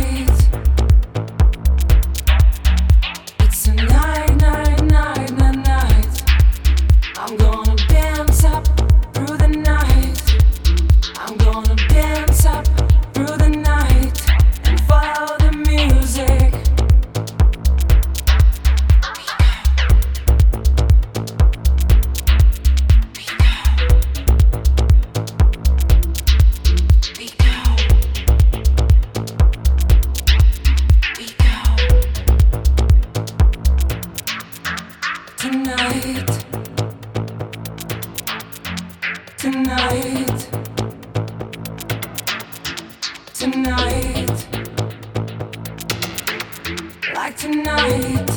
night. Tonight, like tonight.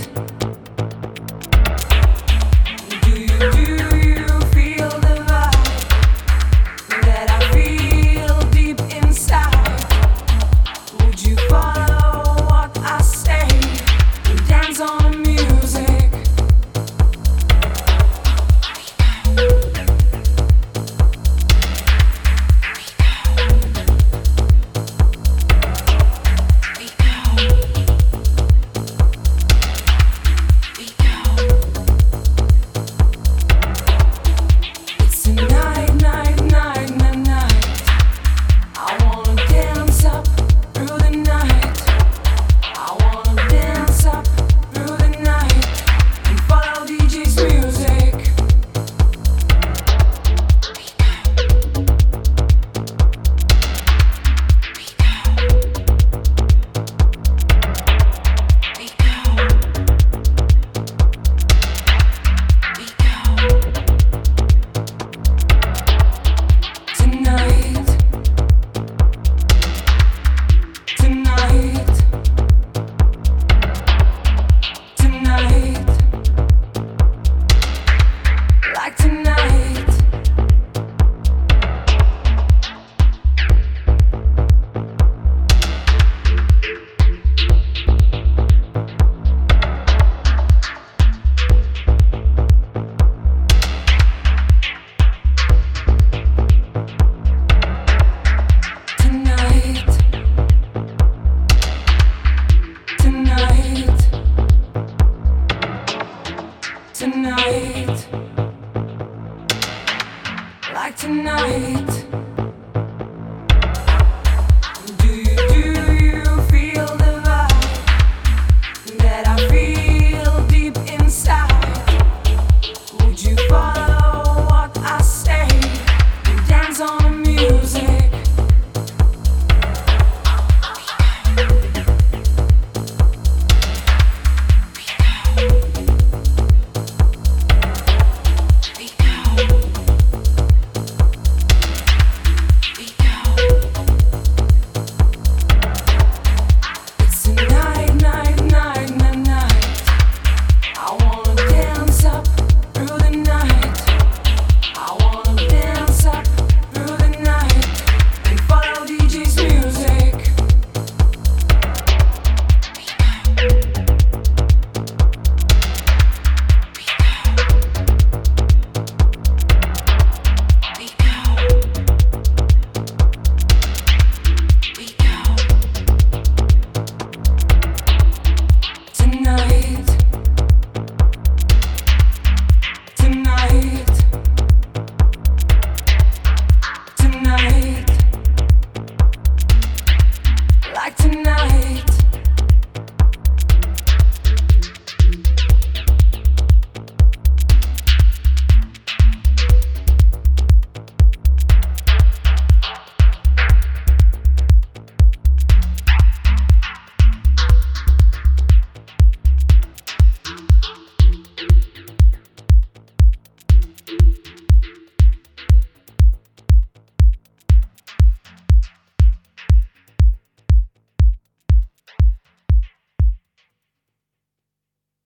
like tonight. up.